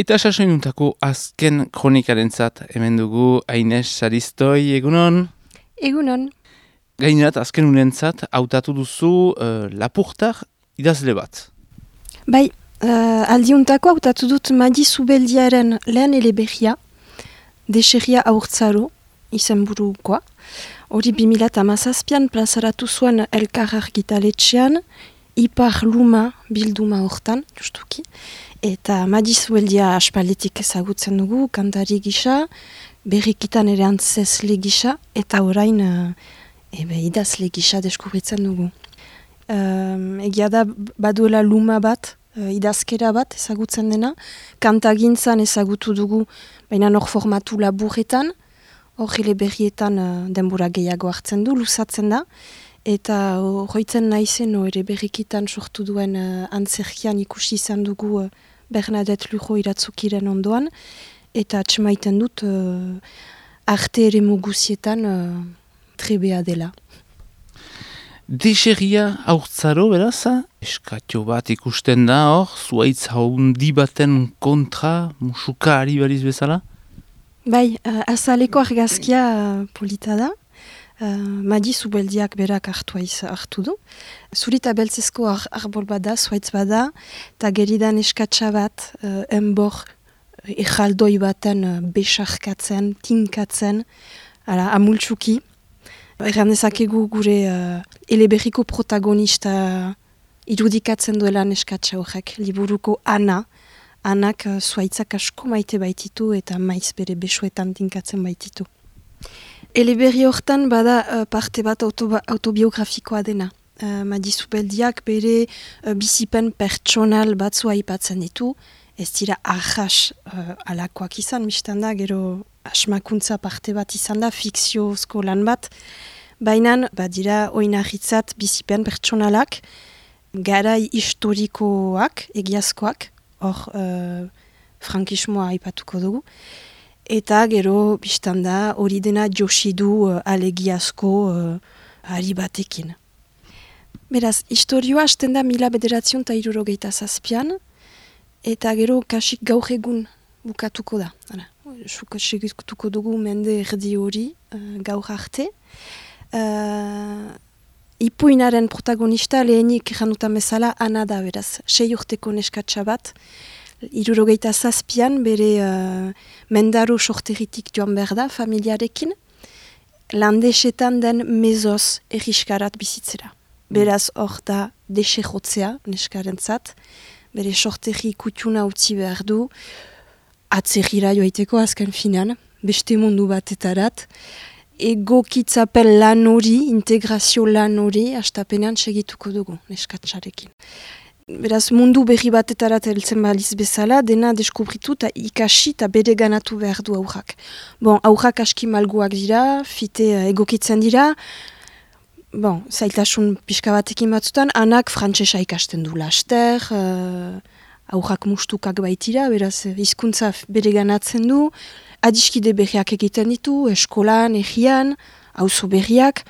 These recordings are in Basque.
Eta sasoinuntako azken kronikaren zat, hemen dugu Aines Saristoi, egunon? Egunon. Gainerat, azken unen zat, hautatu duzu uh, lapurtar idazle bat. Bai, uh, aldiuntako hautatu dut Madi Zubeldiaren lehen eleberria, deserria aurtzaro, izen burukoa. Hori 2008an plazaratu zuen elkar argitaletxean, ipar luma bilduma hortan, justuki. Eta Madiz Weldia aspalditik ezagutzen dugu, kantari gisa, berrikitan ere antzesle gisa, eta orain uh, ebe idazle gisa deskubritzen dugu. Um, egia da baduela luma bat, uh, idazkera bat ezagutzen dena, kantagintzan ezagutu dugu, baina nor formatu laburretan, hor hile berrietan uh, denbora gehiago hartzen du, lusatzen da, eta horretzen naizen ere berrikitan sortu duen uh, antzerkian ikusi izan dugu Bernadette Lujo iratzukiren ondoan, eta atxemaiten dut uh, arte ere muguzietan uh, trebea dela. Deseria aurtzaro, beraz, eskatio bat ikusten da hor, zuaitz haundi baten kontra musuka ari bariz bezala? Bai, uh, azaleko argazkia uh, polita da, Uh, Madi zubeldiak berak hartu hartu du. Zurita beltzezko ar arbol bada, zuaitz bada, eta geridan eskatsa bat, uh, enbor, ejaldoi baten uh, besarkatzen, tinkatzen, ara, amultsuki. Erran ezakegu gure uh, eleberriko protagonista irudikatzen duela eskatsa horrek, liburuko ana, anak uh, zuaitzak asko maite baititu eta maiz bere besuetan tinkatzen baititu. Eleberri hortan bada uh, parte bat autobiografikoa dena. Uh, Madizu beldiak bere uh, bizipen pertsonal batzua aipatzen ditu. Ez dira ahas uh, alakoak izan, mistan da, gero asmakuntza parte bat izan da, fikziozko lan bat. Baina, badira, oinarritzat bizipen pertsonalak, garai historikoak, egiazkoak, hor uh, frankismoa aipatuko dugu. Eta gero, biztan da, hori dena josidu uh, alegiazko uh, ari batekin. Beraz, historioa hasten da mila bederatzion eta irurogeita zazpian, eta gero kasik gaur egun bukatuko da. Hala, segituko dugu mende erdi hori uh, gaur arte. Uh, ipuinaren protagonista lehenik januta bezala ana da, beraz, sei urteko neskatsa bat, irurogeita zazpian bere uh, mendaro sorteritik joan behar da familiarekin, landesetan den mezoz erriskarat bizitzera. Beraz hor da dese jotzea neskaren zat, bere sorteri kutuna utzi behar du, atzerira joaiteko azken finan, beste mundu batetarat, ego kitzapen lan hori, integrazio lan hori, astapenean segituko dugu neskatsarekin beraz mundu berri batetarat heltzen baliz bezala, dena deskubritu eta ikasi eta bere ganatu behar du aurrak. Bon, aurrak aski malguak dira, fite uh, egokitzen dira, bon, zailtasun pixka batekin batzutan, anak frantsesa ikasten du laster, uh, aurrak mustukak baitira, beraz hizkuntza bere ganatzen du, adiskide berriak egiten ditu, eskolan, egian, auzo berriak,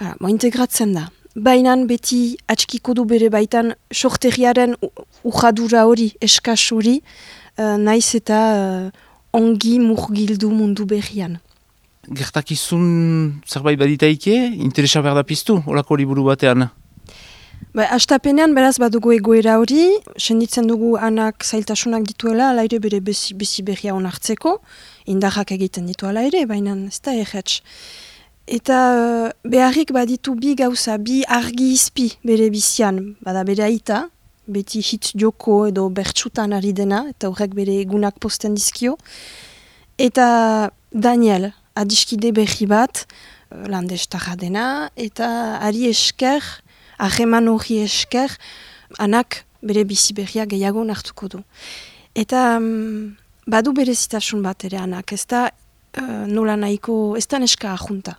uh, bo, integratzen da. Bainan beti atxikiko du bere baitan sorteriaren ujadura hori, eskas hori, uh, naiz eta uh, ongi murgildu mundu berrian. Gertakizun zerbait baditaike, interesa behar da piztu, horako liburu batean? Ba, astapenean beraz badugu egoera hori, senditzen dugu anak zailtasunak dituela, ala ere bere bezi, bezi berria onartzeko, indarrak egiten ditu ala ere, baina ez da erretz. Eta uh, beharrik baditu bi gauza, bi argi izpi bere bizian, bada bere aita, beti hitz joko edo bertsutan ari dena, eta horrek bere egunak posten dizkio. Eta Daniel, adiskide berri bat, uh, landestarra dena, eta ari esker, ahreman hori esker, anak bere bizi berria gehiago nartuko du. Eta um, badu bere zitasun bat ere anak, ez da uh, nola nahiko, ez da neska ahunta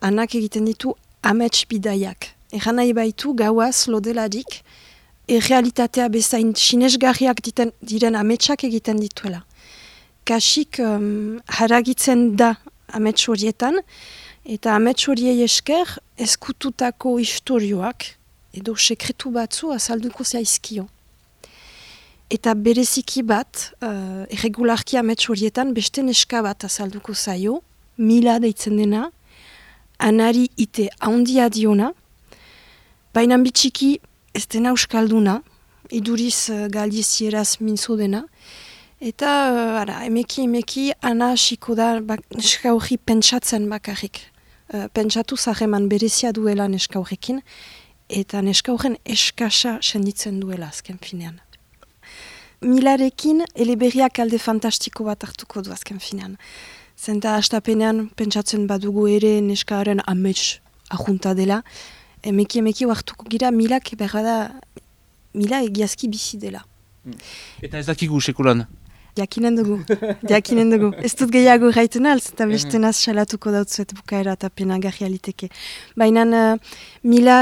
anak egiten ditu amets bidaiak. Egan nahi baitu gauaz lodelarik, errealitatea bezain sinesgarriak diten, diren ametsak egiten dituela. Kasik um, haragitzen da amets horietan, eta amets horiei esker eskututako historioak edo sekretu batzu azalduko zaizkio. Eta bereziki bat, uh, erregularki amets horietan, beste neska bat azalduko zaio, mila deitzen dena, anari ite handia diona, baina bitxiki ez dena euskalduna, iduriz uh, galdizieraz minzo dena, eta uh, ara, emeki emeki ana hasiko da bak, neska hori pentsatzen bakarrik. Uh, pentsatu zaheman berezia duela neska horrekin, eta neska horren eskasa senditzen duela azken finean. Milarekin eleberriak alde fantastiko bat hartuko du azken finean. Zenta astapenean pentsatzen badugu ere neskaaren amets ahunta dela. Emeki emeki hartuko gira milak berra mila egiazki bizi dela. Hmm. Eta ez dakigu sekulan? Jakinen dugu, jakinen dugu. Ez dut gehiago gaiten alz, eta beste naz salatuko dautzuet bukaera eta pena garri aliteke. Baina uh, mila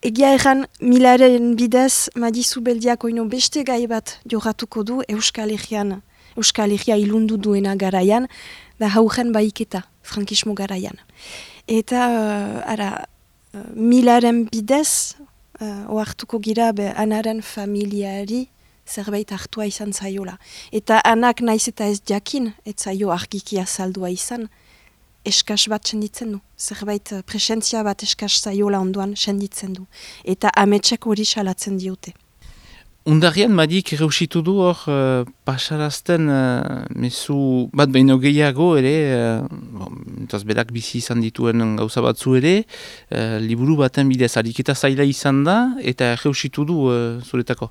Egia erran, milaren bidez, madizu beldiak oino beste gai bat joratuko du Euskal Herrian, Euskal Herria ilundu duena garaian, da haugen baiketa, frankismo garaian. Eta, uh, ara, uh, milaren bidez, uh, oartuko gira, be, anaren familiari zerbait hartua izan zaiola. Eta anak naiz eta ez jakin, ez zaio argikia saldua izan, eskas bat senditzen du. Zerbait eh, presentzia bat eskas zaiola onduan senditzen du. Eta ametsak hori salatzen diote. Undarrian madik reusitu du hor uh, pasarazten uh, mesu bat behin gehiago ere, uh, bon, berak bizi izan dituen gauza batzu ere, uh, liburu baten bidez ariketa zaila izan da, eta reusitu du uh, zuretako.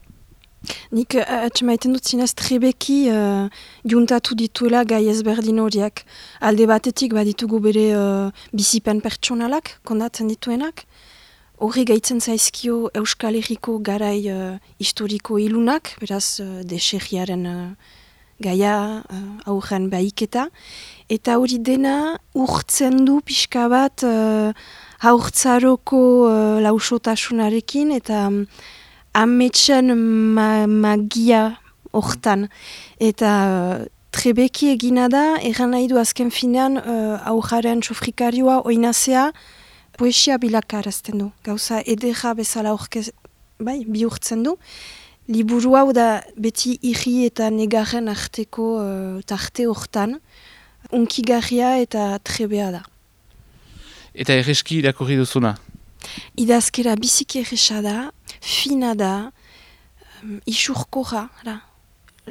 Nik atxemaiten dut zinez trebeki uh, juntatu dituela gai ezberdin horiak. Alde batetik baditugu bere uh, bizipen pertsonalak, kondatzen dituenak. Horri gaitzen zaizkio Euskal Herriko garai uh, historiko ilunak, beraz uh, deserriaren uh, gaia uh, aurren baiketa. Eta hori dena urtzen du pixka bat uh, haurtzaroko uh, lausotasunarekin eta ametsen ma magia hortan. Eta uh, trebeki egina da, egan nahi du azken finean uh, aujaren sofrikarioa oinazea poesia bilakarazten du. Gauza edera bezala orkez, bai, bihurtzen du. Liburu hau da beti irri eta negarren arteko uh, tarte hortan. Unkigarria eta trebea da. Eta erreski irakurri duzuna? Idazkera biziki erresa da, fina da, um, isurko da.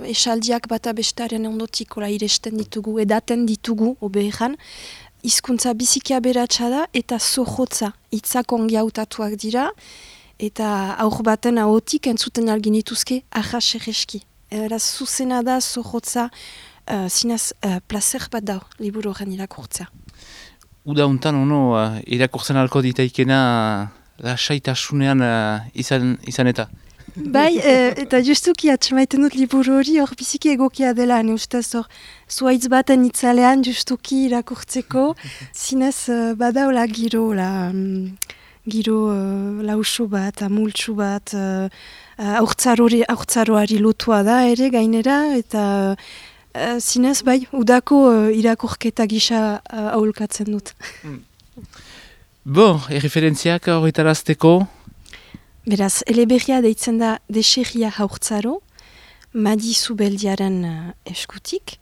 Esaldiak bata bestaren ondotik ola iresten ditugu, edaten ditugu, obehan. Hizkuntza biziki aberatsa da eta zohotza, itzak ongi hautatuak dira, eta aur baten ahotik entzuten algin dituzke ahas erreski. Eraz zuzena da, zohotza, uh, zinaz uh, placer bat da, liburu horren irakurtza. Uda untan ono, uh, irakurtzen alko ditaikena lasaitasunean uh, izan, izan eta? Bai, e, eta justuki atxamaiten dut liburu hori hor biziki egokia dela, ne ustez hor zuaitz baten itzalean justuki irakurtzeko, zinez uh, badaula giro, la, um, giro uh, lausu bat, amultsu bat, uh, aurtzaroari lotua da ere gainera, eta uh, zinez bai, udako uh, irakurketa gisa uh, aholkatzen dut. Mm. Bo, erreferentziak horretarazteko? Beraz, eleberria deitzen da deserria haurtzaro, Madi Zubeldiaren uh, eskutik,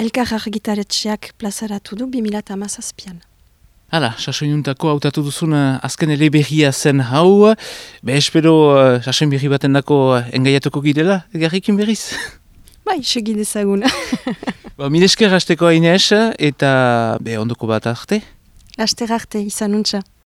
elkar argitaretxeak plazaratu du 2008an. Hala, sasoinuntako hautatu duzun uh, azken eleberria zen hau, be espero uh, sasoin berri baten dako engaiatuko girela, egarrikin berriz? Bai, segi dezaguna. ba, Milesker hasteko hainez, eta be ondoko bat arte? Aster arte, izan